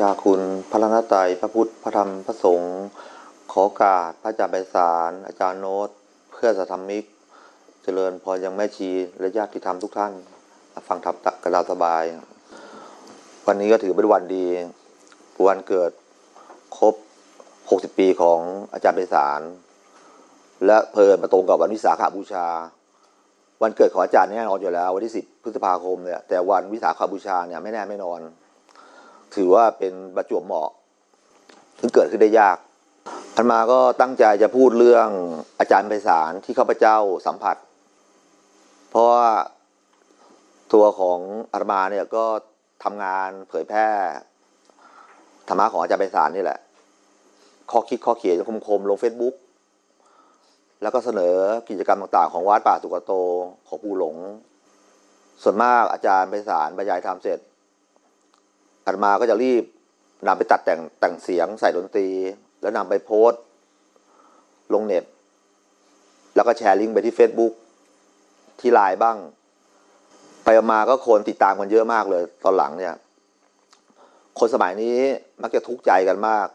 อกราบบูชาคุณพระรัตนตรัยพระพุทธพระธรรมพระสงฆ์ขอกาบพระอาจารย์ไพศาลอาจารย์โน้ต เพื่อสัทธมิก เจริญพรยังแม่ชีและญาติธรรมทุกท่าน ฟังธรรมตักกระดาสบาย วันนี้ก็ถือเป็นวันดีวันเกิดครบ 60 ปีของอาจารย์ไพศาลและเพลินมาตรงกับวันวิสาขบูชา วันเกิดของอาจารย์แน่นอนอยู่แล้ววันที่ 10 พฤษภาคมเนี่ยแต่วันวิสาขบูชาเนี่ยไม่แน่ไม่นอน ถือว่าเป็นประจวบเหมาะถึงเกิดขึ้นได้ยากอันมาก็ตั้งใจจะพูดเรื่องอาจารย์ไพศาลที่ข้าพเจ้าสัมผัส เพราะว่าตัวของอาตมาเนี่ยก็ทำงานเผยแพร่ธรรมะของอาจารย์ไพศาลนี่แหละ ข้อคิดข้อเขียนคมๆลงเฟซบุ๊กแล้วก็เสนอกิจกรรมต่างๆ ของวัดป่าสุกโตของผู้หลง ส่วนมากอาจารย์ไพศาลบรรยายธรรมเสร็จ อาตมาก็จะรีบนำไปตัดแต่งแต่งเสียงใส่ดนตรี แล้วนำไปโพสต์ลงเน็ต แล้วก็แชร์ลิงก์ไปที่ Facebook ที่ไลน์บ้าง ไปมาก็คนติดตามกันเยอะมากเลย ตอนหลังเนี่ย คนสมัยนี้มักจะทุกข์ใจกันมาก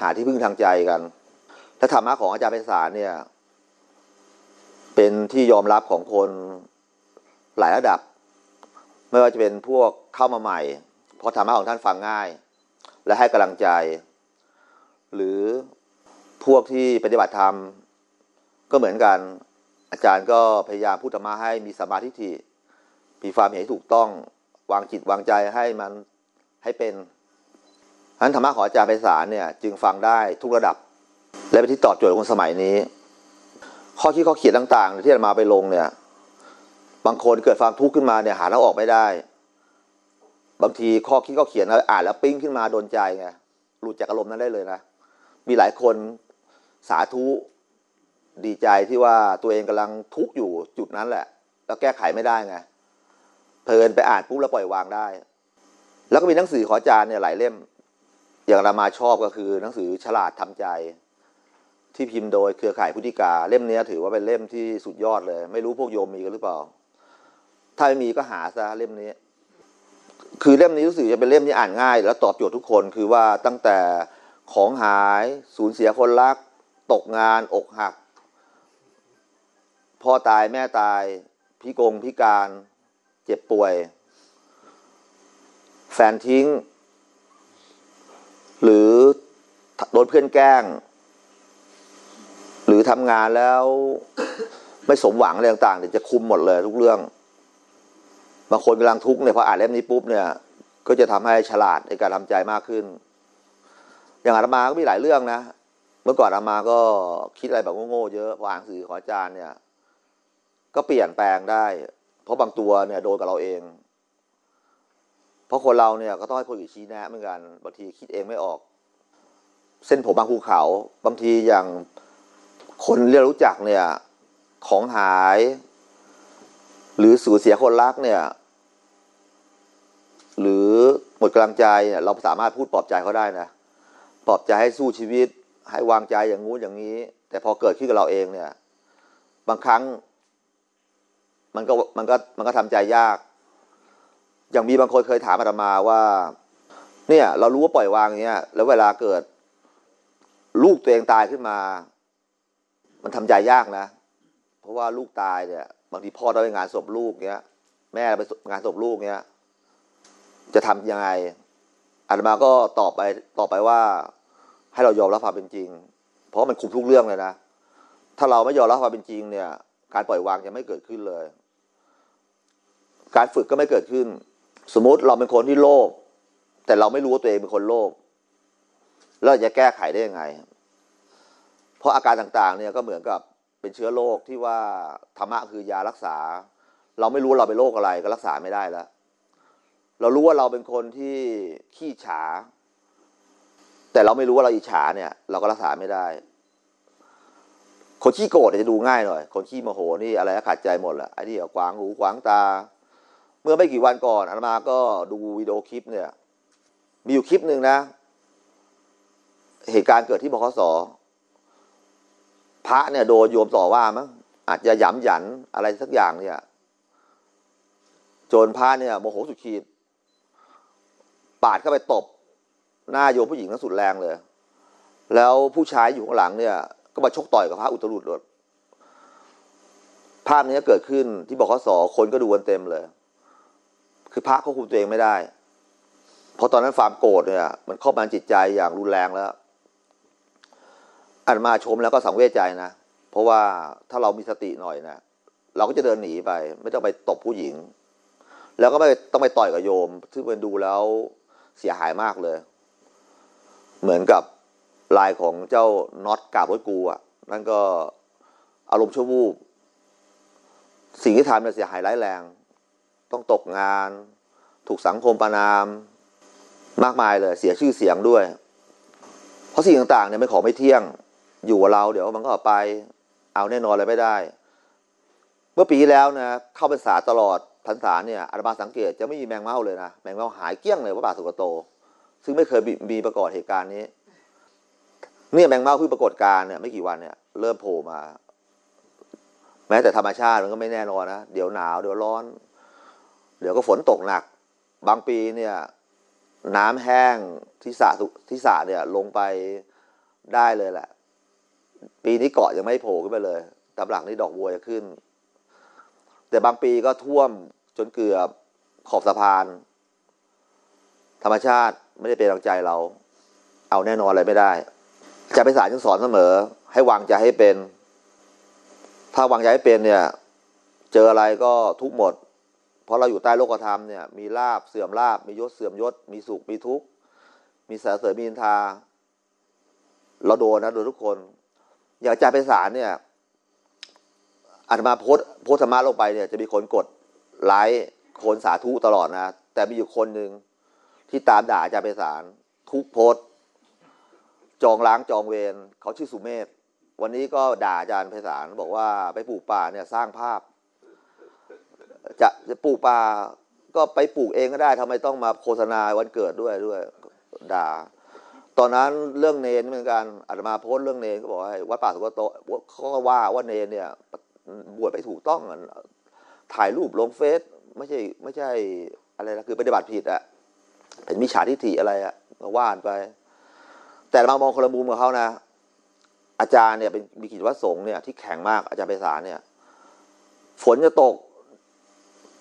หาที่พึ่งทางใจกันและธรรมะของอาจารย์ไพศาลเนี่ย เป็นที่ยอมรับของคนหลายระดับ ไม่ว่าจะเป็นพวกเข้ามาใหม่ เพราะธรรมะของท่านฟังง่าย และให้กำลังใจ หรือพวกที่ปฏิบัติธรรม ก็เหมือนกัน อาจารย์ก็พยายามพูดธรรมะให้มีสมาธิที่มีความเห็นถูกต้องวางจิตวางใจให้มันให้เป็นฉะนั้นธรรมะของอาจารย์ไพศาลเนี่ย จึงฟังได้ทุกระดับ และเป็นที่ตอบโจทย์คนสมัยนี้ ข้อคิดข้อเขียนต่าง ๆ ที่อามาไปลงเนี่ย บางคนเกิดความทุกข์ขึ้นมาเนี่ยหาทางออกไม่ได้ บางทีข้อคิดข้อเขียนแล้วอ่านแล้วปิ้งขึ้นมาโดนใจไงหลุดจากอารมณ์นั้นได้เลยนะ มีหลายคนสาธุดีใจที่ว่าตัวเองกำลังทุกข์อยู่จุดนั้นแหละ แล้วแก้ไขไม่ได้ไงเพลินไปอ่านปุ๊บแล้วปล่อยวางได้ แล้วก็มีหนังสือขออาจารย์เนี่ยหลายเล่ม อย่างเรามาชอบก็คือหนังสือฉลาดทำใจ ที่พิมพ์โดยเครือข่ายพุทธิกา เล่มนี้ถือว่าเป็นเล่มที่สุดยอดเลย ไม่รู้พวกโยมมีกันหรือเปล่า ถ้าไม่มีก็หาซะเล่มนี้ คือเล่มนี้รู้สึกจะเป็นเล่มที่อ่านง่าย แล้วตอบโจทย์ทุกคนคือว่าตั้งแต่ของหายสูญเสียคนรัก ตกงานอกหัก พ่อตายแม่ตายพิกงพิการเจ็บป่วย แฟนทิ้ง หรือโดนเพื่อนแกล้ง หรือทำงานแล้วไม่สมหวังอะไรต่างๆเนี่ยจะคุมหมดเลยทุกเรื่อง บางคนกำลังทุกข์เนี่ยพออ่านเล่มนี้ปุ๊บเนี่ย ก็จะทำให้ฉลาดในการทำใจมากขึ้น อย่างอาตมาก็มีหลายเรื่องนะ เมื่อก่อนอาตมาก็คิดอะไรแบบโง่ๆเยอะพออ่านสื่อของอาจารย์เนี่ย ก็เปลี่ยนแปลงได้ เพราะบางตัวเนี่ยโดนกับเราเอง เพราะคนเราเนี่ยก็ต้องให้คนอื่นชี้แนะเหมือนกันบางทีคิดเองไม่ออก เส้นผมบางภูเขา บางทีอย่างคนเรียกรู้จักเนี่ย ของหาย หรือสูญเสียคนรักเนี่ย หรือหมดกำลังใจเนี่ยเราสามารถพูดปลอบใจเขาได้นะปลอบใจให้สู้ชีวิต ให้วางใจอย่างงู้นอย่างนี้ แต่พอเกิดขึ้นกับเราเองเนี่ย บางครั้ง มันก็มันก็มันก็ทำใจยาก อย่างมีบางคนเคยถามอาตมาว่า เนี่ย เรารู้ว่าปล่อยวางเนี้ยแล้วเวลาเกิด ลูกตัวเองตายขึ้นมา มันทำใจยากนะเพราะว่าลูกตายเนี่ย บางทีพ่อต้องไปงานศพลูกเนี้ย แม่ไปงานศพลูกเนี้ย จะทำยังไงอาตมาก็ตอบไปตอบไปว่า ให้เรายอมรับความเป็นจริง เพราะมันคุมทุกเรื่องเลยนะถ้าเราไม่ยอมรับความเป็นจริงเนี่ย การปล่อยวางจะไม่เกิดขึ้นเลย การฝึกก็ไม่เกิดขึ้น สมมุติเราเป็นคนที่โลภแต่เราไม่รู้ว่าตัวเองเป็นคนโลภแล้วจะแก้ไขได้ยังไง เพราะอาการต่างๆ เนี่ยก็เหมือนกับเป็นเชื้อโรคที่ว่าธรรมะคือยารักษา เราไม่รู้เราเป็นโรคอะไรก็รักษาไม่ได้แล้ว เรารู้ว่าเราเป็นคนที่ขี้ฉา แต่เราไม่รู้ว่าเราอิจฉาเนี่ย เราก็รักษาไม่ได้ คนขี้โกรธจะดูง่ายหน่อย คนขี้โมโหนี่อะไรก็ขาดใจหมดแหละไอ้ที่ขวางหูขวางตา เมื่อไม่กี่วันก่อนอาตมาก็ดูวิดีโอคลิปเนี่ย มีอยู่คลิปหนึ่งนะ เหตุการณ์เกิดที่บขสพระเนี่ยโดนโยมต่อว่ามั้งอาจจะหยำหยันอะไรสักอย่างเนี่ยโจนพระเนี่ยโมโหสุดขีด ปาดเข้าไปตบ หน้าโยมผู้หญิงนั้นสุดแรงเลย แล้วผู้ชายอยู่ข้างหลังเนี่ย ก็มาชกต่อยกับพระอุตรุดเลยภาพนี้เกิดขึ้นที่บอกขอสอคนก็ดูกันเต็มเลย คือพระควบคุมตัวเองไม่ได้ เพราะตอนนั้นความโกรธเนี่ย มันครอบงำจิตใจอย่างรุนแรงแล้วอันมาชมแล้วก็สังเวชใจนะ เพราะว่าถ้าเรามีสติหน่อยนะเราก็จะเดินหนีไป ไม่ต้องไปตบผู้หญิง แล้วก็ไม่ต้องไปต่อยกับโยม ซึ่งเป็นดูแล้ว เสียหายมากเลย เหมือนกับลายของเจ้าน็อตกาบรถกูอะ นั่นก็อารมณ์ชั่ววูบสิ่งที่ทำเนี่ยเสียหายร้ายแรง ต้องตกงาน ถูกสังคมประนาม มากมายเลยเสียชื่อเสียงด้วย เพราะสิ่งต่างๆเนี่ยเป็นของไม่เที่ยงอยู่กับเราเดี๋ยวมันก็ไปเอาแน่นอนอะไรไม่ได้ เมื่อปีที่แล้วนะเข้าพรรษาตลอด พรรษาเนี่ยอาตมาสังเกตจะไม่มีแมงเม่าเลยนะแมงเม่าหายเกลี้ยงเลยว่าบาทสุกโต ซึ่งไม่เคยมีประกอบเหตุการณ์นี้เนี่ยแมงเม่าเพิ่งปรากฏการเนี่ยไม่กี่วันเนี่ยเริ่มโผล่มา แม้แต่ธรรมชาติมันก็ไม่แน่นอนนะเดี๋ยวหนาวเดี๋ยวร้อน เดี๋ยวก็ฝนตกหนัก บางปีเนี่ย น้ำแห้งที่สระที่สระเนี่ย ลงไปได้เลยแหละ ปีนี้เกาะยังไม่โผล่ขึ้นไปเลยตามหลังนี่ดอกบัวจะขึ้น แต่บางปีก็ท่วมจนเกือบขอบสะพาน ธรรมชาติไม่ได้เป็นกำลังใจเรา เอาแน่นอนอะไรไม่ได้ จะไปสารยังสอนเสมอ ให้วางใจให้เป็น ถ้าวางใจให้เป็นเนี่ย เจออะไรก็ทุกหมด เพราะเราอยู่ใต้โลกธรรมเนี่ย มีลาบเสื่อมลาบมียศเสื่อมยศ มีสุขมีทุกข์มีสารเสริญมีอินทา เราโดนนะโดนทุกคน อยากจะไปสารเนี่ย อาตมาโพสโพสธรรมะลงไปเนี่ยจะมีคนกดไลค์คนสาธุตลอดนะ แต่มีอยู่คนหนึ่งที่ตามด่าอาจารย์ไปสารทุกโพสจองล้างจองเวรเขาชื่อสุเมธวันนี้ก็ด่าอาจารย์ไพศาลบอกว่าไปปลูกป่าเนี่ยสร้างภาพ จะจะปลูกป่าก็ไปปลูกเองก็ได้ทำไมต้องมาโฆษณาวันเกิดด้วยด้วย ด่า ตอนนั้นเรื่องเนนเหมือนกันอาตมาโพสเรื่องเนนก็บอกว่าวัดป่าสุกโตเขาก็ว่าว่าเนนเนี่ย บวชไปถูกต้องถ่ายรูปลงเฟซไม่ใช่ไม่ใช่อะไรนะคือปฏิบัติผิดอะเป็นมิจฉาทิฏฐิอะไรอะว่านไป แต่มามองคนละมุมกับเขานะ อาจารย์เนี่ยเป็นมีกิจวัตรสงฆ์เนี่ยที่แข็งมากอาจารย์ไพศาลเนี่ย ฝนจะตก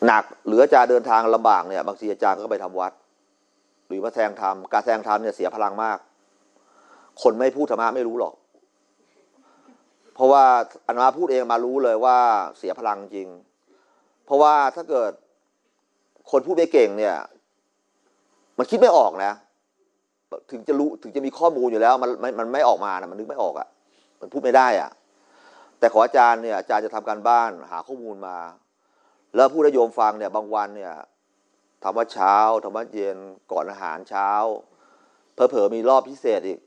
หนักหรืออาจารย์เดินทางลำบากเนี่ย บางทีอาจารย์ก็ไปทำวัด หรือมาแสดงธรรมการแสดงธรรมเนี่ยเสียพลังมาก คนไม่พูดธรรมะไม่รู้หรอก เพราะว่าอานาพูดเองมารู้เลยว่าเสียพลังจริง เพราะว่าถ้าเกิดคนพูดไม่เก่งเนี่ย มันคิดไม่ออกนะ ถึงจะรู้ถึงจะมีข้อมูลอยู่แล้ว มันมันไม่ออกมานะมันนึกไม่ออกอะ่ะ มันพูดไม่ได้อะ่ะ แต่ขออาจารย์เนี่ยอาจารย์จะทำการบ้านหาข้อมูลมา แล้วพูดให้โยมฟังเนี่ยบางวันเนี่ยทำว่าเช้าทำว่าเย็นก่อนอาหารเช้าเพอเพอมีรอบพิเศษอีก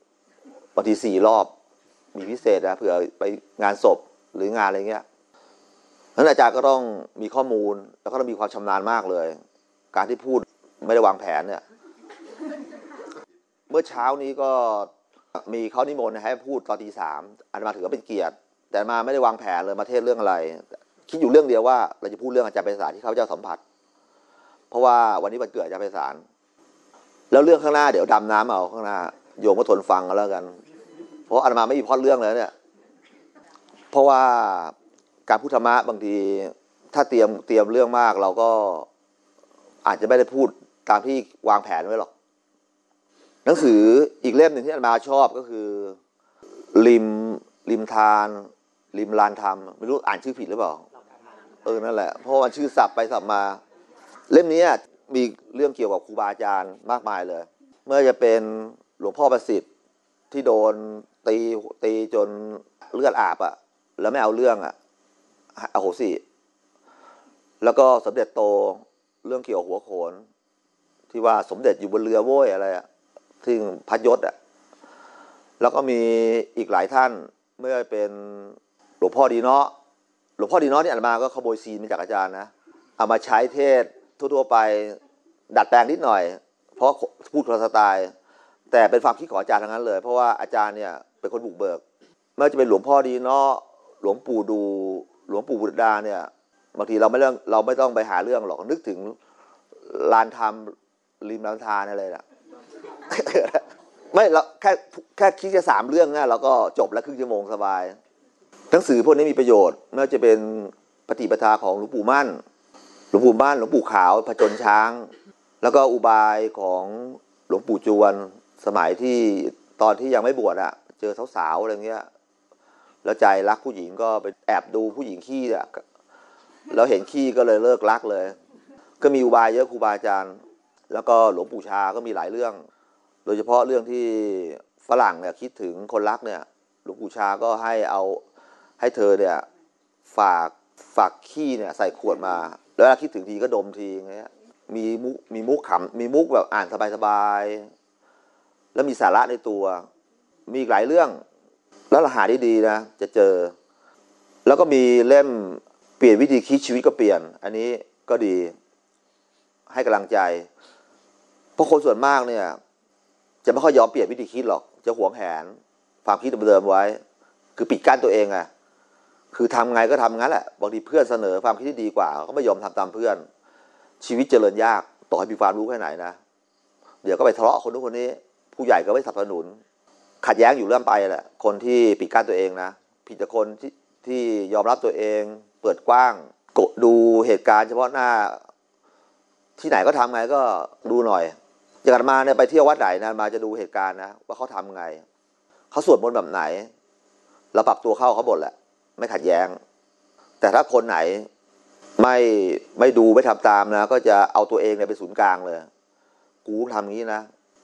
บางทีสี่รอบ มีพิเศษนะเผื่อไปงานศพหรืองานอะไรเงี้ยนั้นอาจารย์ก็ต้องมีข้อมูล แล้วก็ต้องมีความชำนาญมากเลย การที่พูดไม่ได้วางแผนเนี่ย เมื่อเช้านี้ก็มีเขานิมนต์ให้พูดตอนตีสามอาตมาถือว่าเป็นเกียรติ แต่มาไม่ได้วางแผนเลยมาเทศเรื่องอะไร คิดอยู่เรื่องเดียวว่า เราจะพูดเรื่องอาจารย์ไพศาลที่เขาเจ้าสัมผัส เพราะว่าวันนี้วันเกิดอาจารย์ไพศาลแล้วเรื่องข้างหน้าเดี๋ยวดำน้ำเอาข้างหน้า โยมก็ทนฟังกันแล้วกัน เพราะอาตมาไม่มีพอดเรื่องเลยเนี่ย เพราะว่าการพูดธรรมะบางที ถ้าเตรียมเตรียมเรื่องมาก เราก็อาจจะไม่ได้พูดตามที่วางแผนไว้หรอก หนังสืออีกเล่มหนึ่งที่อาตมาชอบก็คือ ริมริมทาน ริมลานธรรม ไม่รู้อ่านชื่อผิดหรือเปล่า เออนั่นแหละ เพราะมันชื่อสับไปสับมา เล่มนี้มีเรื่องเกี่ยวกับครูบาอาจารย์มากมายเลย เมื่อจะเป็นหลวงพ่อประสิทธิ์ที่โดน ตีตีจนเลือดอาบอะแล้วไม่เอาเรื่องอะอโหสิแล้วก็สมเด็จโตเรื่องเกี่ยวหัวโขน ที่ว่าสมเด็จอยู่บนเรือโว้ยอะไรอะที่พัยศอะแล้วก็มีอีกหลายท่านเมื่อเป็นหลวงพ่อดีเนาะหลวงพ่อดีเนาะที่อ่านมาก็ขโมยซีนมาจากอาจารย์นะเอามาใช้เทศทั่วๆไปดัดแปลงนิดหน่อย เพราะพูดคนละสไตล์ แต่เป็นความคิดของอาจารย์ทั้งนั้นเลย เพราะว่าอาจารย์เนี่ย เป็นคนบุกเบิกไม่ว่าจะเป็นหลวงพ่อดีเนาะหลวงปู่ดู หลวงปู่บุตรดาเนี่ยบางทีเราไม่เรื่องเราไม่ต้องไปหาเรื่องหรอกนึกถึงลานธรรมริมลำธารอะไรน่ะไม่เราแค่แค่คิดแค่สามเรื่องนะเราก็จบแล้วครึ่งชั่วโมงสบายหนังสือพวกนี้มีประโยชน์ไม่ว่าจะเป็นปฏิปทาของหลวงปู่มั่น หลวงปู่มั่น หลวงปู่ขาวผจญช้าง แล้วก็อุบายของหลวงปู่จวนสมัยที่ตอนที่ยังไม่บวชอะ เจอสาวๆอะไรเงี้ย แล้วใจรักผู้หญิงก็ไปแอบดูผู้หญิงขี้อะแล้วเห็นขี้ก็เลยเลิกรักเลย ก็มีอุบายเยอะครูบาอาจารย์ แล้วก็หลวงปู่ชาก็มีหลายเรื่อง โดยเฉพาะเรื่องที่ฝรั่งเนี่ยคิดถึงคนรักเนี่ย หลวงปู่ชาก็ให้เอาให้เธอเนี่ยฝากฝากขี้เนี่ยใส่ขวดมา แล้วเวลาคิดถึงทีก็ดมทีอย่างเงี้ย มีมุกมีมุกขำมีมุกแบบอ่านสบายๆแล้วมีสาระในตัว มีอีกหลายเรื่อง แล้วเราหาดีๆนะ จะเจอ แล้วก็มีเล่มเปลี่ยนวิธีคิดชีวิตก็เปลี่ยน อันนี้ก็ดี ให้กำลังใจ เพราะคนส่วนมากเนี่ย จะไม่ค่อยยอมเปลี่ยนวิธีคิดหรอก จะหวงแหน ความคิดเดิมๆไว้ คือปิดกั้นตัวเองอะคือทำไงก็ทำงั้นแหละ บางทีเพื่อนเสนอความคิดที่ดีกว่าเขาไม่ยอมทำตามเพื่อน ชีวิตเจริญยาก ต่อให้มีความรู้แค่ไหนนะ เดี๋ยวก็ไปทะเลาะคนนู้นคนนี้ ผู้ใหญ่ก็ไม่สนับสนุน ขัดแย้งอยู่เรื่อยไปแหละคนที่ปิดกั้นตัวเองนะผิดจากคนที่ที่ยอมรับตัวเองเปิดกว้างกดดูเหตุการณ์เฉพาะหน้า ที่ไหนก็ทำไงก็ดูหน่อยอย่างมาเนี่ยไปเที่ยววัดไหนนะมาจะดูเหตุการณ์นะว่าเขาทำไงเขาสวดมนต์แบบไหนเราปรับตัวเข้าเขาบทแหละ ไม่ขัดแย้ง แต่ถ้าคนไหนไม่ไม่ดูไม่ทำตามนะ ก็จะเอาตัวเองเนี่ยเป็นศูนย์กลางเลย กูทำงี้นะ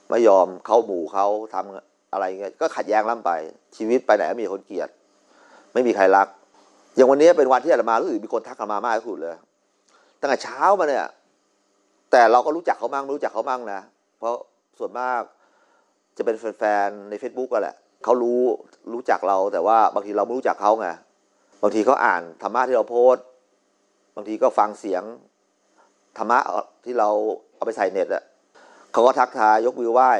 ไม่ยอมเข้าหมู่เขาทำ อะไรเงี้ยก็ขัดแย้งล่ำไป ชีวิตไปไหนก็มีคนเกลียด ไม่มีใครรัก อย่างวันนี้เป็นวันที่อาตมารู้สึกมีคนทักอาตมามากที่สุดเลยตั้งแต่เช้ามาเนี่ย แต่เราก็รู้จักเขาบ้างไม่รู้จักเขาบ้างนะเพราะส่วนมากจะเป็นแฟนๆใน Facebook ก็แหละเขารู้รู้จักเราแต่ว่าบางทีเราไม่รู้จักเขาไงบางทีเขาอ่านธรรมะที่เราโพสต์บางทีก็ฟังเสียงธรรมะที่เราเอาไปใส่เน็ตอะเขาก็ทักทายยกมือไหว้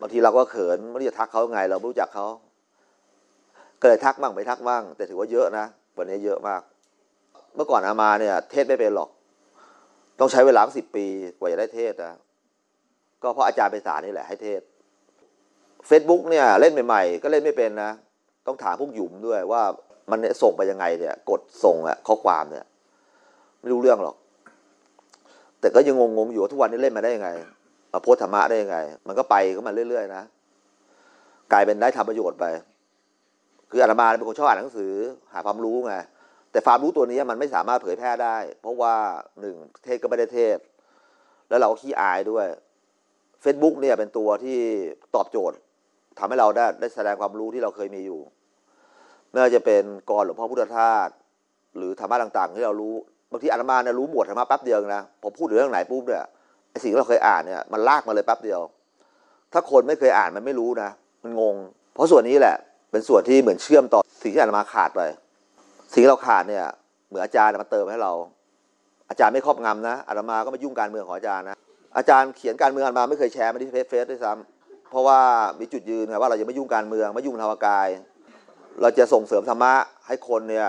บางทีเราก็เขินไม่รู้จะทักเขาไง เราไม่รู้จักเขาก็เลยทักบ้างไม่ทักบ้าง แต่ถือว่าเยอะนะวันนี้เยอะมาก เมื่อก่อนอามาเนี่ย เทศไม่เป็นหรอก ต้องใช้เวลาสิบปีกว่าจะได้เทศนะก็เพราะอาจารย์ไปสานี่แหละให้เทศ Facebook เนี่ยเล่นใหม่ๆ ก็เล่นไม่เป็นนะ ต้องถามพวกหยุมด้วยว่ามันส่งไปยังไงเนี่ย กดส่งอะข้อความเนี่ย ไม่รู้เรื่องหรอก แต่ก็ยังงงๆอยู่ทุกวันนี้เล่นมาได้ยังไง มาโพสธรรมะได้ยังไง มันก็ไปก็มาเรื่อยๆนะกลายเป็นได้ทำประโยชน์ไป คืออาตมาเป็นคนชอบอ่านหนังสือ หาความรู้ไงแต่ความรู้ตัวนี้มันไม่สามารถเผยแพร่ได้ เพราะว่าหนึ่งเทศก็ไม่ได้เทศ แล้วเราก็ขี้อายด้วย Facebook เนี่ยเป็นตัวที่ตอบโจทย์ทำให้เราได้ได้แสดงความรู้ที่เราเคยมีอยู่ไม่ว่าจะเป็นกรหลวงพ่อพุทธทาสหรือธรรมะต่าง ๆ ที่เรารู้บางทีอาตมาเนี่ยรู้หมวดธรรมะแป๊บเดียวนะผมพูดถึงเรื่องไหนปุ๊บเนี่ย ไอสิ่งที่เราเคยอ่านเนี่ยมันลากมาเลยแป๊บเดียว ถ้าคนไม่เคยอ่านมันไม่รู้นะ มันงง เพราะส่วนนี้แหละ เป็นส่วนที่เหมือนเชื่อมต่อสิ่งที่อาตมาขาดไป สิ่งที่เราขาดเนี่ย เหมือนอาจารย์มาเติมให้เรา อาจารย์ไม่ครอบงำนะอาตมาก็มายุ่งการเมืองของอาจารย์นะ อาจารย์เขียนการเมืองอาตมาไม่เคยแชร์มาที่เฟซเฟซด้วยซ้ำเพราะว่ามีจุดยืนไงว่าเราจะไม่ยุ่งการเมืองไม่ยุ่งธรรมกาย เราจะส่งเสริมธรรมะให้คนเนี่ย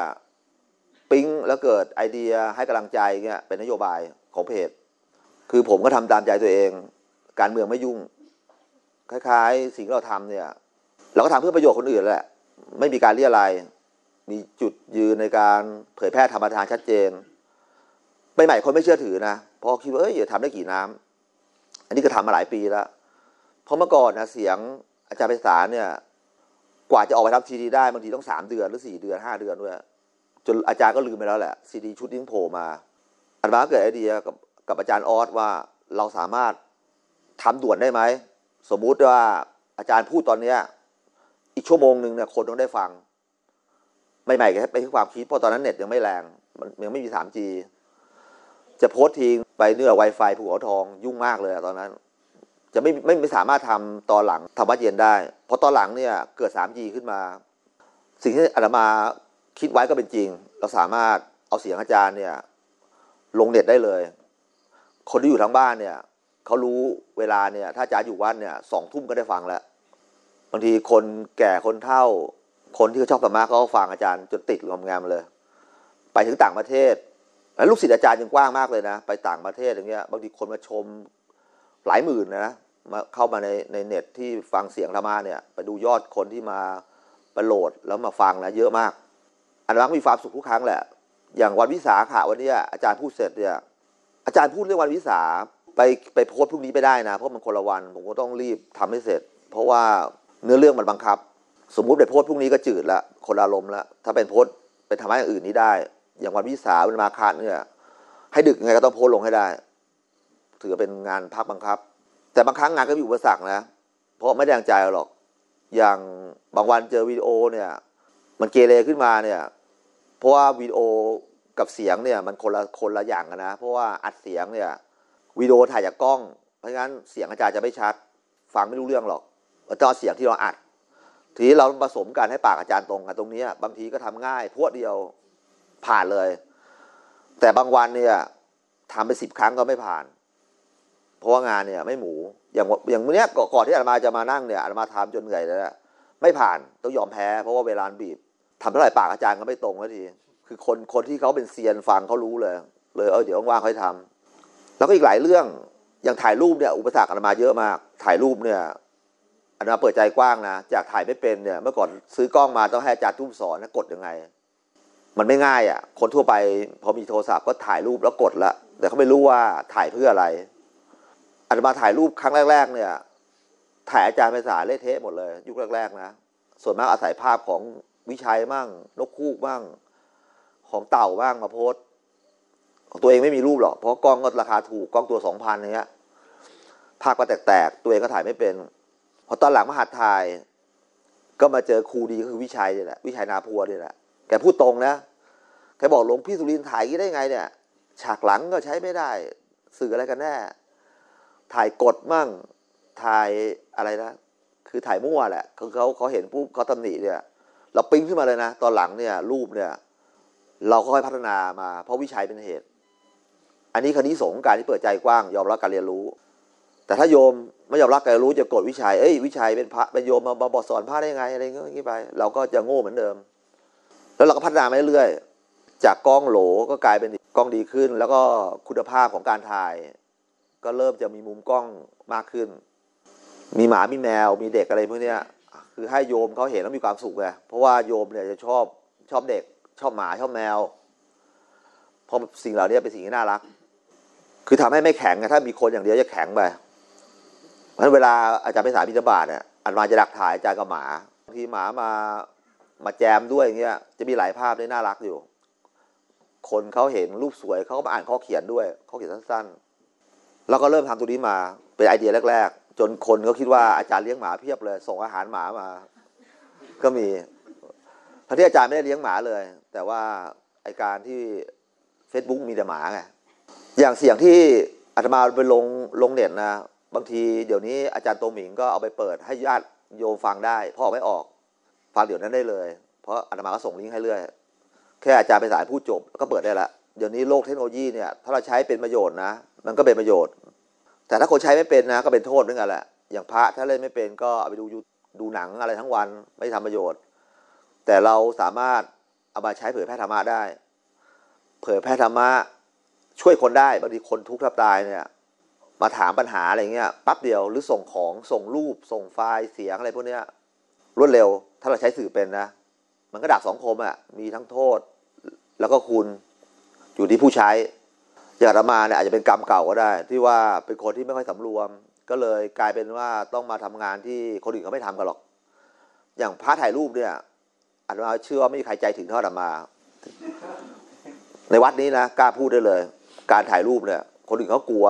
ปิ๊งแล้วเกิดไอเดียให้กำลังใจเงี้ยเป็นนโยบายของเพจ คือผมก็ทำตามใจตัวเอง การเมืองไม่ยุ่ง คล้ายๆ สิ่งที่เราทำเนี่ย เราก็ทำเพื่อประโยชน์คนอื่นแหละ ไม่มีการเรียอะไรมีจุดยืนในการเผยแพร่ธรรมทานชัดเจนใหม่ๆคนไม่เชื่อถือนะเพราะคิดว่าเอ้ยอย่าทำได้กี่น้ำอันนี้ก็ทำมาหลายปีแล้วเพราะเมื่อก่อนนะเสียงอาจารย์ไพศาลเนี่ย กว่าจะออกไปทำซีดีได้บางทีต้องสามเดือนหรือสี่เดือนห้าเดือนด้วยจนอาจารย์ก็ลืมไปแล้วแหละซีดีชุดนี้โผล่มาอันมาเกิดไอเดียกับ กับอาจารย์ออสว่าเราสามารถทำด่วนได้ไหม สมมุติว่าอาจารย์พูดตอนเนี้ย อีกชั่วโมงหนึ่งเนี่ยคนต้องได้ฟังใหม่ๆแค่ไปที่ความคิดเพราะตอนนั้นเน็ตยังไม่แรง มันยังไม่มี 3G จะโพสต์ทิ้งไปเนื้อ Wi-Fi ภูเขาทองยุ่งมากเลยตอนนั้น จะไม่ไม่ไม่สามารถทำตอนหลังทำวัดเย็นได้ เพราะตอนหลังเนี่ยเกิด 3G ขึ้นมา สิ่งที่อาตมาคิดไว้ก็เป็นจริง เราสามารถเอาเสียงอาจารย์เนี่ยลงเน็ตได้เลย คนที่อยู่ทั้งบ้านเนี่ยเขารู้เวลาเนี่ย ถ้าอาจารย์อยู่วัดเนี่ยสองทุ่มก็ได้ฟังแล้วบางทีคนแก่คนเฒ่า คนที่เขาชอบธรรมะเขาก็ฟังอาจารย์จนติดงอมแงมเลย ไปถึงต่างประเทศแล้วลูกศิษย์อาจารย์ยังกว้างมากเลยนะ ไปต่างประเทศอย่างเงี้ย บางทีคนมาชมหลายหมื่นนะมาเข้ามาในในเน็ตที่ฟังเสียงธรรมะเนี่ย ไปดูยอดคนที่มาประโหลดแล้วมาฟังนะเยอะมากอันนั้นมีความสุขทุกครั้งแหละ อย่างวันวิสาขะวันนี้อาจารย์พูดเสร็จเนี่ย อาจารย์พูดเรื่องวันวิสาไปไปโพสต์พรุ่งนี้ไปได้นะ เพราะมันคนละวันผมก็ต้องรีบทำให้เสร็จ เพราะว่าเนื้อเรื่องมันบังคับ สมมุติไปโพสต์พรุ่งนี้ก็จืดละคนอารมณ์ละถ้าเป็นโพสต์ไปทำให้อย่างอื่นนี้ได้ อย่างวันวิสาวันมาคาเนี่ยให้ดึกยังไงก็ต้องโพสต์ลงให้ได้ ถือเป็นงานพักบังคับ แต่บางครั้งงานก็มีอุปสรรคนะ เพราะไม่ได้ดังใจหรอก อย่างบางวันเจอวิดีโอเนี่ย มันเกเรขึ้นมาเนี่ย เพราะว่าวิดีโอ กับเสียงเนี่ยมันคนละคนละอย่างกันนะ เพราะว่าอัดเสียงเนี่ยวิดีโอถ่ายจากกล้อง เพราะงั้นเสียงอาจารย์จะไม่ชัด ฟังไม่รู้เรื่องหรอกแล้วก็เสียงที่เราอัด ทีนี้เราผสมกันให้ปากอาจารย์ตรงกันตรงนี้บางทีก็ทำง่ายพวดเดียวผ่านเลย แต่บางวันเนี่ยทำไปสิบครั้งก็ไม่ผ่าน เพราะว่างานเนี่ยไม่หมูอย่างอย่างเนี้ยก่อนที่อาตมาจะมานั่งเนี่ยอาตมาทำจนเหนื่อยแล้วไม่ผ่านต้องยอมแพ้เพราะว่าเวลาบีบทำเท่าไหร่ปากอาจารย์ก็ไม่ตรงแล้วที คือคนคนที่เขาเป็นเซียนฟังเขารู้เลย เลยเออเดี๋ยวว่างๆค่อยทำแล้วก็อีกหลายเรื่องอย่างถ่ายรูปเนี่ยอุปสรรคอาตมาเยอะมาก ถ่ายรูปเนี่ยอาตมาเปิดใจกว้างนะจากถ่ายไม่เป็นเนี่ย เมื่อก่อนซื้อกล้องมาต้องให้อาจารย์ทุ่มสอนนะกดยังไง มันไม่ง่ายอะ คนทั่วไปพอมีโทรศัพท์ก็ถ่ายรูปแล้วกดละแต่เขาไม่รู้ว่าถ่ายเพื่ออะไรอาตมาถ่ายรูปครั้งแรก ๆ เนี่ย ถ่ายอาจารย์ภาษาเละเทะหมดเลย ยุคแรกๆนะส่วนมากอาศัยภาพของวิชัยมั่ง นกคูกบ้าง ของเต่าบ้างมาโพสของตัวเองไม่มีรูปหรอก เพราะกล้องก็ราคาถูกกล้องตัวสองพันเนี้ยภาพก็แตกๆตัวเองก็ถ่ายไม่เป็น พอตอนหลังมหัดถ่าย ก็มาเจอครูดีก็คือวิชัยนี่แหละวิชัยนาพัวนี่แหละแกพูดตรงนะแกบอกหลวงพี่สุรินถ่ายได้ไงเนี่ย ฉากหลังก็ใช้ไม่ได้ สื่ออะไรกันแน่ ถ่ายกดมั่งถ่ายอะไรนะคือถ่ายมั่วแหละคือเขาเขาเห็นปุ๊บเขาตำหนิเนี่ย เราปิ้งขึ้นมาเลยนะ ตอนหลังเนี่ย รูปเนี่ย เราค่อยพัฒนามาเพราะวิชัยเป็นเหตุ อันนี้คณิสงการที่เปิดใจกว้าง ยอมรับการเรียนรู้ แต่ถ้าโยมไม่ยอมรับการเรียนรู้จะกดวิชัยเอ้ยวิชัยเป็นพระเป็นโยมมาบอกสอนพระได้ไงอะไรเงี้ยไป เราก็จะโง่เหมือนเดิม แล้วเราก็พัฒนามาเรื่อยๆจากกล้องโหลก็กลายเป็นกล้องดีขึ้น แล้วก็คุณภาพของการถ่าย ก็เริ่มจะมีมุมกล้องมากขึ้น มีหมามีแมวมีเด็กอะไรพวกเนี้ยคือให้โยมเขาเห็นแล้วมีความสุขไงเพราะว่าโยมเนี่ยจะชอบชอบเด็ก ชอบหมาชอบแมวเพราะสิ่งเหล่านี้เป็นสิ่งที่น่ารัก คือทำให้ไม่แข็งไงถ้ามีคนอย่างเดียวจะแข็งไปเพราะฉะนั้นเวลาอาจารย์ไปสายพิธบาตเนี่ยอันมาจะดักถ่ายอาจารย์กับหมาบางทีหมามามาแจมด้วยอย่างเงี้ย จะมีหลายภาพที่น่ารักอยู่ คนเขาเห็นรูปสวยเขาก็มาอ่านข้อเขียนด้วยข้อเขียนสั้นๆ แล้วก็เริ่มทำตัวนี้มาเป็นไอเดียแรก ๆ จนคนเขาคิดว่าอาจารย์เลี้ยงหมาเพียบเลย ส่งอาหารหมามา ก็มีทั้งที่อาจารย์ไม่ได้เลี้ยงหมาเลย แต่ว่าไอการที่ Facebook มีแต่หมาไงอย่างเสียงที่อาตมาไปลงลงเน็ตนะบางทีเดี๋ยวนี้อาจารย์โตหมิงก็เอาไปเปิดให้ญาติโยมฟังได้พ่อไม่ออกฟังเดี๋ยวนั้นได้เลย เพราะอาตมาก็ส่งลิงก์ให้เรื่อย แค่อาจารย์ไปสายพูดจบก็เปิดได้ละเดี๋ยวนี้โลกเทคโนโลยีเนี่ยถ้าเราใช้เป็นประโยชน์นะ มันก็เป็นประโยชน์ แต่ถ้าคนใช้ไม่เป็นนะ ก็เป็นโทษเหมือนกันแหละอย่างพระถ้าเล่นไม่เป็นก็เอาไปดูดูหนังอะไรทั้งวันไม่ทำประโยชน์ แต่เราสามารถ เอามาใช้เผยแพร่ธรรมะได้ เผยแพร่ธรรมะช่วยคนได้บางทีคนทุกข์ทับตายเนี่ย มาถามปัญหาอะไรเงี้ยปั๊บเดียวหรือส่งของส่งรูป ส่งไฟล์เสียงอะไรพวกเนี้ยรวดเร็ว ถ้าเราใช้สื่อเป็นนะ มันก็ดักสองคมอะมีทั้งโทษ แล้วก็คุณอยู่ที่ผู้ใช้อย่างอามาเนี่ยอาจจะเป็นกรรมเก่าก็ได้ ที่ว่าเป็นคนที่ไม่ค่อยสำรวม ก็เลยกลายเป็นว่าต้องมาทำงานที่คนอื่นเขาไม่ทำกันหรอก อย่างพระถ่ายรูปเนี่ย อาตมาเชื่อว่าไม่มีใครใจถึงเท่าอาตมา ในวัดนี้นะกล้าพูดได้เลย การถ่ายรูปเนี่ย คนอื่นเขากลัว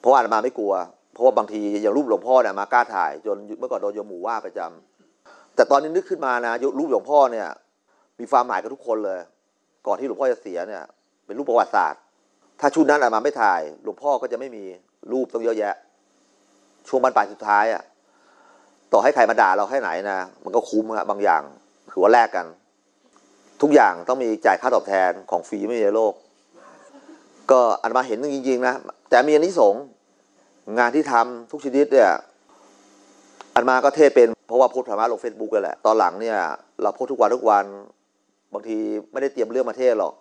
เพราะอาตมาไม่กลัว เพราะว่าบางทีอย่างรูปหลวงพ่อเนี่ยมากล้าถ่าย จนเมื่อก่อนโดนโยมหมู่ว่าประจำแต่ตอนนี้นึกขึ้นมานะรูปหลวงพ่อเนี่ย มีความหมายกับทุกคนเลย ก่อนที่หลวงพ่อจะเสียเนี่ย เป็นรูปประวัติศาสตร์ ถ้าชุดนั้นอาตมาไม่ถ่าย หลวงพ่อก็จะไม่มีรูปต้องเยอะแยะ ช่วงบรรปลายสุดท้ายอะต่อให้ใครมาด่าเราแค่ไหนนะ มันก็คุ้มอะบางอย่าง ถือว่าแลกกัน ทุกอย่างต้องมีจ่ายค่าตอบแทนของฟรีไม่มีในโลก ก็อันมาเห็นจริงๆนะแต่มีอันนี้สงงานที่ทำทุกชนิดเนี่ยอันมาก็เทศเป็นเพราะว่าโพสธรรมะลงเฟซบุ๊กกันแหละตอนหลังเนี่ยเราโพสทุกวันทุกวัน บางทีไม่ได้เตรียมเรื่องมาเทศหรอก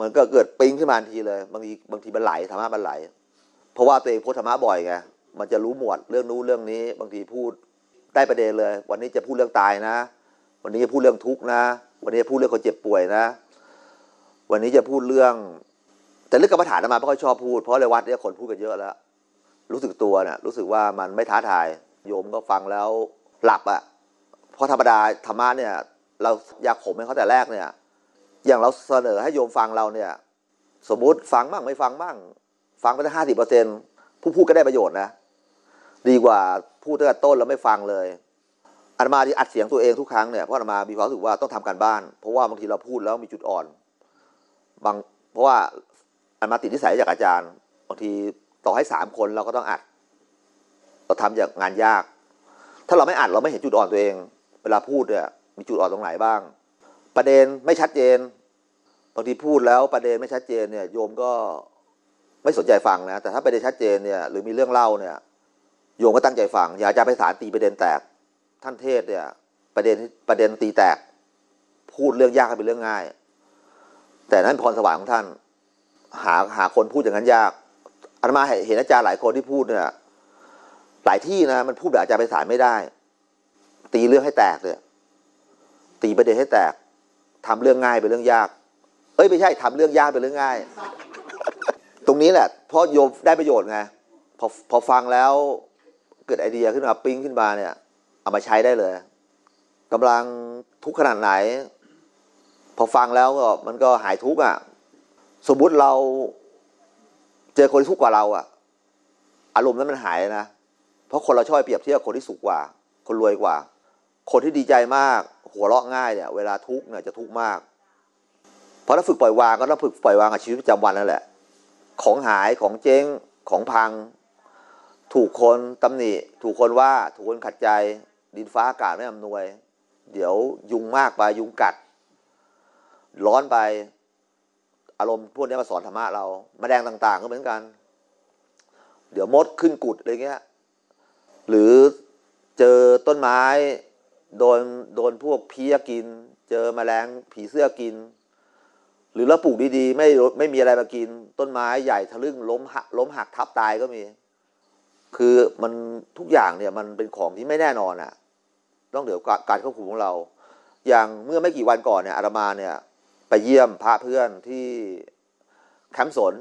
มันก็เกิดปิ๊งขึ้นมาทันทีเลยบางทีบางทีมันไหลธรรมะมันไหล เพราะว่าตัวเองโพูดธรรมะบ่อยไงมันจะรู้หมวดเรื่องนู้นเรื่องนี้ บางทีพูดได้ประเด็นเลย วันนี้จะพูดเรื่องตายนะ วันนี้จะพูดเรื่องทุกข์นะ วันนี้จะพูดเรื่องคนเจ็บป่วยนะ วันนี้จะพูดเรื่อง แต่เรื่องกรรมฐานมาไม่ค่อยชอบพูดเพราะในวัดเนี่ยคนพูดกันเยอะแล้ว รู้สึกตัวเนี่ยรู้สึกว่ามันไม่ท้าทาย โยมก็ฟังแล้วหลับอะ่ะเพราะธรรมดาธรรมะเนี่ย เราอยากขมให้เขาแต่แรกเนี่ย อย่างเราเสนอให้โยมฟังเราเนี่ย สมมุติฟังบ้างไม่ฟังบ้าง ฟังไปได้ห้าสิบเปอร์เซ็นผู้พูดก็ได้ประโยชน์นะ ดีกว่าพูดตั้งแต่ต้นแล้วไม่ฟังเลย อาตมาที่อัดเสียงตัวเองทุกครั้งเนี่ยเพราะอาตมามีความรู้สึกว่าต้องทำการบ้าน เพราะว่าบางทีเราพูดแล้วมีจุดอ่อน บางเพราะว่าอาตมาติดนิสัยจากอาจารย์บางทีต่อให้สามคนเราก็ต้องอัด เราทำจากงานยาก ถ้าเราไม่อัดเราไม่เห็นจุดอ่อนตัวเอง เวลาพูดเนี่ยมีจุดอ่อนตรงไหนบ้าง ประเด็นไม่ชัดเจนบางทีพูดแล้วประเด็นไม่ชัดเจนเนี่ย โยมก็ไม่สนใจฟังนะแต่ถ้าประเด็นชัดเจนเนี่ยหรือมีเรื่องเล่าเนี่ยโยมก็ตั้งใจฟังอย่าจะไปสารตีประเด็นแตก ท่านเทศเนี่ย ประเด็นประเด็นตีแตก พูดเรื่องยากให้เป็นเรื่องง่าย แต่นั้นพรสวรรค์ของท่าน หาหาคนพูดอย่างนั้นยากอาตมาเห็นอาจารย์หลายคนที่พูดเนี่ยหลายที่นะมันพูดแบบอาจารย์ไปสารไม่ได้ ตีเรื่องให้แตกเลยตีประเด็นให้แตกทำเรื่องง่ายเป็นเรื่องยาก เอ้ยไม่ใช่ทำเรื่องยากเป็นเรื่องง่าย ตรงนี้แหละเพราะโยมได้ประโยชน์ไงพอพอฟังแล้วเกิดไอเดียขึ้นมาปิ้งขึ้นมาเนี่ย เอามาใช้ได้เลยกำลังทุกขนาดไหน พอฟังแล้วก็มันก็หายทุกข์อะ สมมุติเราเจอคนที่ทุกข์กว่าเราอะ อารมณ์นั้นมันหายนะเพราะคนเราชอบเปรียบเทียบคนที่สุขกว่า คนรวยกว่า คนที่ดีใจมาก หัวเราะง่ายเนี่ยเวลาทุกข์เนี่ยจะทุกข์มาก เพราะถ้าฝึกปล่อยวางก็ต้องฝึกปล่อยวางกับชีวิตประจำวันนั่นแหละ ของหายของเจ๊งของพัง ถูกคนตำหนิ ถูกคนว่า ถูกคนขัดใจ ดินฟ้าอากาศไม่อำนวย เดี๋ยวยุงมากไปยุงกัด ร้อนไป อารมณ์พวกนี้มาสอนธรรมะเรามาแดงต่าง ๆ ก็เหมือนกัน เดี๋ยวมดขึ้นกุดอะไรเงี้ย หรือเจอต้นไม้โดนโดนพวกเพี้ยกิน เจอแมลงผีเสื้อกิน หรือเราปลูกดีๆ ไม่ไม่มีอะไรมากิน ต้นไม้ใหญ่ทะลึ่งล้มหักล้มหักทับตายก็มี คือมันทุกอย่างเนี่ยมันเป็นของที่ไม่แน่นอนอะ่ะ ต้องเดี๋ยวการควบคุมของเรา อย่างเมื่อไม่กี่วันก่อนเนี่ยอาตมาเนี่ย ไปเยี่ยมพระเพื่อนที่แคมป์สน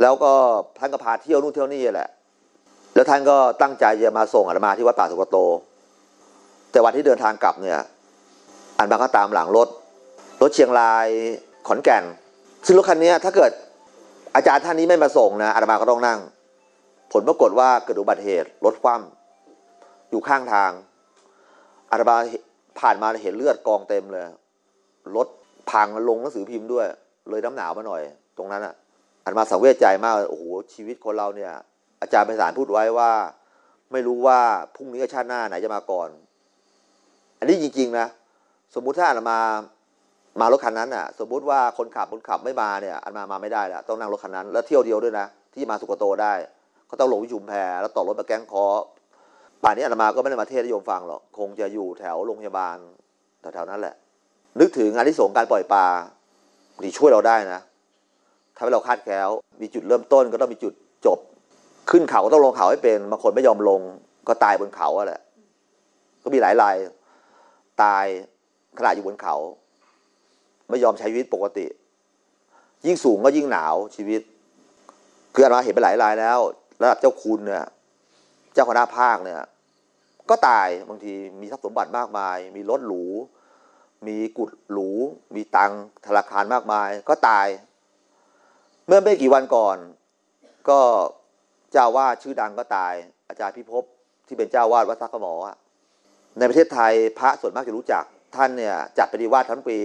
แล้วก็ท่านก็พาเที่ยวนู่นเที่ยวนี่แหละ แล้วท่านก็ตั้งใจจะมาส่งอาตมาที่วัดป่าสุกโต แต่วันที่เดินทางกลับเนี่ยอันมาก็ตามหลังรถ รถเชียงรายขอนแก่น ซึ่งรถคันนี้ถ้าเกิดอาจารย์ท่านนี้ไม่มาส่งนะอาตมาก็ต้องนั่ง ผลปรากฏว่าเกิดอุบัติเหตุรถคว่ำอยู่ข้างทาง อาตมาผ่านมาเห็นเลือดกองเต็มเลยรถพังลงหนังสือพิมพ์ด้วย เลยน้ำหนาวมาหน่อย ตรงนั้นอะอาตมาสังเวชใจมากโอ้โหชีวิตคนเราเนี่ย อาจารย์ไพศาลพูดไว้ว่า ไม่รู้ว่าพรุ่งนี้กับชาติหน้าไหนจะมาก่อน อันนี้จริงๆนะสมมุติถ้าอาตมามารถคันนั้นอะ สมมุติว่าคนขับคนขับไม่มาเนี่ยอาตมามาไม่ได้แล้วต้องนั่งรถคันนั้น แล้วเที่ยวเดียวด้วยนะที่มาสุกโตได้ ก็ต้องลงวิชุมแพแล้วต่อรถมาแก๊งคอ ป่านนี้อาตมาก็ไม่ได้มาเทศน์โยมฟังหรอก คงจะอยู่แถวโรงพยาบาลแถวๆนั้นแหละ นึกถึงงานที่สงการปล่อยปลาดีช่วยเราได้นะทำให้เราคาดแคล้วมีจุดเริ่มต้นก็ต้องมีจุดจบ ขึ้นเขาก็ต้องลงเขาให้เป็นบางคนไม่ยอมลงก็ตายบนเขาอะแหละ ก็มีหลายรายตายขณะอยู่บนเขา ไม่ยอมใช้ชีวิตปกติ ยิ่งสูงก็ยิ่งหนาวชีวิต คืออาตมาเห็นไปหลายรายแล้ว ระดับเจ้าคุณเนี่ย เจ้าคณะภาคเนี่ยก็ตายบางทีมีทรัพย์สมบัติมากมาย มีรถหรู มีกุดหรู มีตังธนาคารมากมาย ก็ตาย เมื่อไม่กี่วันก่อน ก็เจ้าวาดชื่อดังก็ตาย อาจารย์พิภพที่เป็นเจ้าวาดวัดสักหมอในประเทศไทยพระส่วนมากจะรู้จักท่านเนี่ยจัดปฏิวาสทั้งปี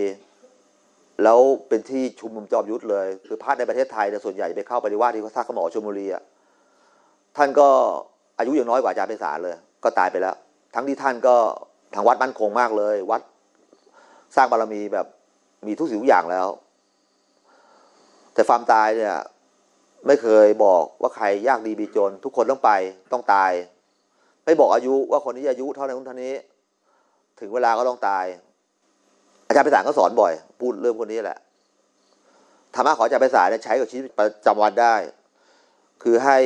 แล้วเป็นที่ชุมนุมจอมยุทธเลย คือพระในประเทศไทยเนี่ยส่วนใหญ่ไปเข้าปฏิวาสที่วัดสักหมอชลบุรีอะท่านก็ อายุยังน้อยกว่าอาจารย์ไพศาลเลย ก็ตายไปแล้ว ทั้งที่ท่านก็ทางวัดมั่นคงมากเลย วัดสร้างบารมีแบบมีทุกสิ่งทุกอย่างแล้ว แต่ความตายเนี่ย ไม่เคยบอกว่าใครยากดีมีจน ทุกคนต้องไปต้องตาย ไม่บอกอายุว่าคนนี้อายุเท่านั้นเท่านี้ ถึงเวลาก็ต้องตาย อาจารย์ไพศาลก็สอนบ่อย พูดเรื่องคนนี้แหละธรรมะของอาจารย์ไพศาลเนี่ยใช้กับชีวิตประจำวันได้ คือให้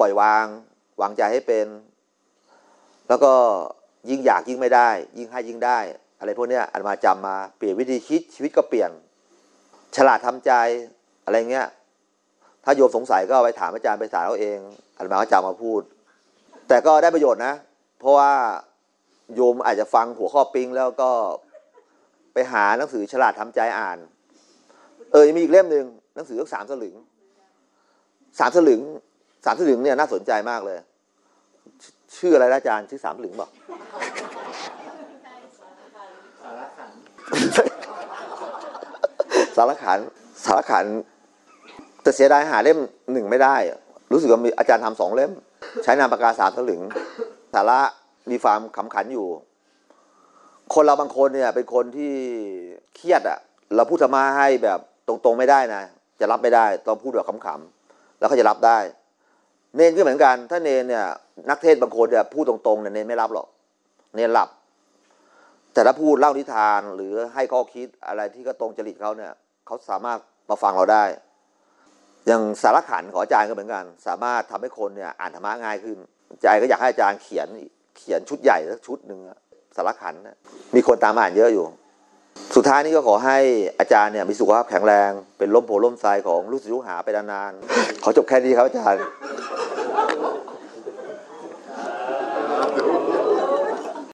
ปล่อยวาง วางใจให้เป็น แล้วก็ยิ่งอยากยิ่งไม่ได้ ยิ่งให้ยิ่งได้ อะไรพวกเนี้ยอันมาจำมาเปลี่ยนวิธีคิดชีวิตก็เปลี่ยน ฉลาดทำใจอะไรเงี้ย ถ้าโยมสงสัยก็ไปถามอาจารย์ไปสาเอาเองอันมาก็จำมาพูด แต่ก็ได้ประโยชน์นะ เพราะว่าโยมอาจจะฟังหัวข้อปิ๊งแล้วก็ไปหาหนังสือฉลาดทำใจอ่าน เออยังมีอีกเล่มหนึ่งหนังสือเรื่องสามสลึงสามสลึงสามสลึงเนี่ยน่าสนใจมากเลย ชื่ออะไรนะอาจารย์ชื่อสามสลึงบอกสารขันสารขันแต่เสียดายหาเล่มหนึ่งไม่ได้ รู้สึกว่ามีอาจารย์ทำสองเล่ม ใช้นามปากกาสามสลึง สาระมีความขำขันอยู่ คนเราบางคนเนี่ยเป็นคนที่เครียดอะเราพูดธรรมะให้แบบตรงๆไม่ได้นะ จะรับไม่ได้ ต้องพูดแบบขำๆแล้วเขาจะรับได้ เนนก็เหมือนกัน ถ้าเนนเนี่ยนักเทศบางคนเนี่ยพูดตรงๆเนี่ยเนนไม่รับหรอก เนนหลับ แต่ถ้าพูดเล่านิทานหรือให้ข้อคิดอะไรที่ก็ตรงจริตเขาเนี่ยเขาสามารถมาฟังเราได้ อย่างสารขันของอาจารย์ก็เหมือนกัน สามารถทำให้คนเนี่ยอ่านธรรมะง่ายขึ้นใจก็อยากให้อาจารย์เขียนเขียนชุดใหญ่สักชุดหนึ่งสารขันนะมีคนตามอ่านเยอะอยู่ สุดท้ายนี้ก็ขอให้อาจารย์เนี่ยมีสุขภาพแข็งแรง เป็นล่มโพล่มทรายของลูกศิษย์ลูกหาไปนานๆขอจบแค่นี้ครับอาจารย์